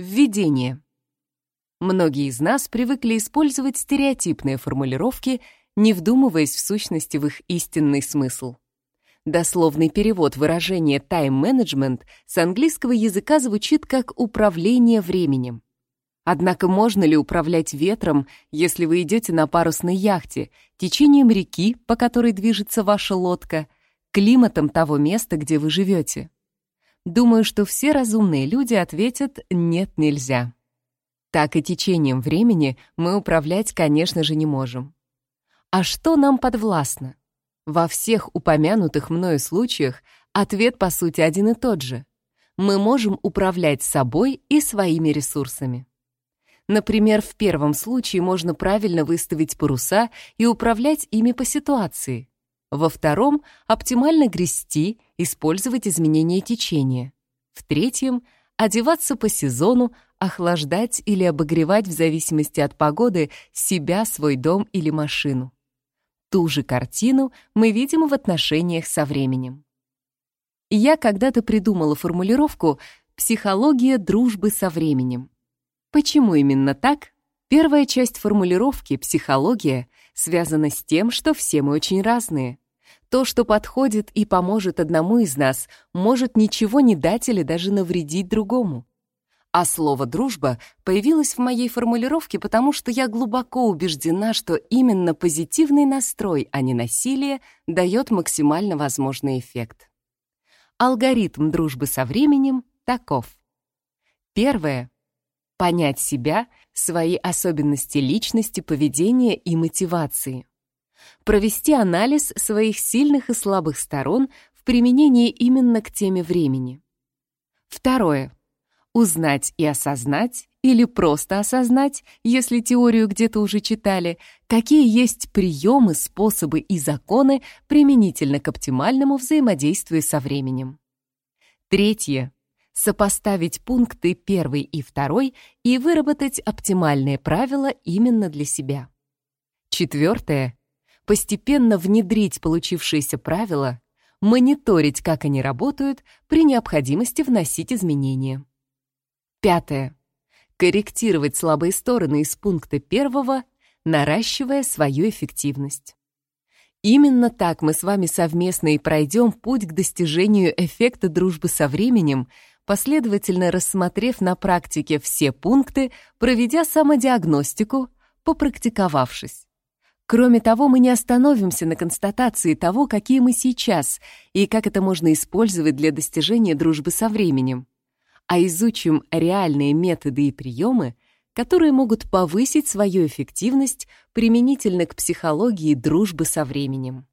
Введение. Многие из нас привыкли использовать стереотипные формулировки, не вдумываясь в сущности в их истинный смысл. Дословный перевод выражения «тайм-менеджмент» с английского языка звучит как «управление временем». Однако можно ли управлять ветром, если вы идете на парусной яхте, течением реки, по которой движется ваша лодка, климатом того места, где вы живете? Думаю, что все разумные люди ответят «нет, нельзя». Так и течением времени мы управлять, конечно же, не можем. А что нам подвластно? Во всех упомянутых мною случаях ответ, по сути, один и тот же. Мы можем управлять собой и своими ресурсами. Например, в первом случае можно правильно выставить паруса и управлять ими по ситуации. Во втором — оптимально грести, использовать изменения течения. В третьем — одеваться по сезону, охлаждать или обогревать в зависимости от погоды себя, свой дом или машину. Ту же картину мы видим в отношениях со временем. Я когда-то придумала формулировку «психология дружбы со временем». Почему именно так? Первая часть формулировки «психология» связана с тем, что все мы очень разные. То, что подходит и поможет одному из нас, может ничего не дать или даже навредить другому. А слово «дружба» появилось в моей формулировке, потому что я глубоко убеждена, что именно позитивный настрой, а не насилие, дает максимально возможный эффект. Алгоритм дружбы со временем таков. Первое понять себя, свои особенности личности, поведения и мотивации. Провести анализ своих сильных и слабых сторон в применении именно к теме времени. Второе. Узнать и осознать, или просто осознать, если теорию где-то уже читали, какие есть приемы, способы и законы применительно к оптимальному взаимодействию со временем. Третье сопоставить пункты первый и второй и выработать оптимальные правила именно для себя. Четвертое. Постепенно внедрить получившиеся правила, мониторить, как они работают, при необходимости вносить изменения. Пятое. Корректировать слабые стороны из пункта первого, наращивая свою эффективность. Именно так мы с вами совместно и пройдем путь к достижению эффекта дружбы со временем, последовательно рассмотрев на практике все пункты, проведя самодиагностику, попрактиковавшись. Кроме того, мы не остановимся на констатации того, какие мы сейчас и как это можно использовать для достижения дружбы со временем, а изучим реальные методы и приемы, которые могут повысить свою эффективность применительно к психологии дружбы со временем.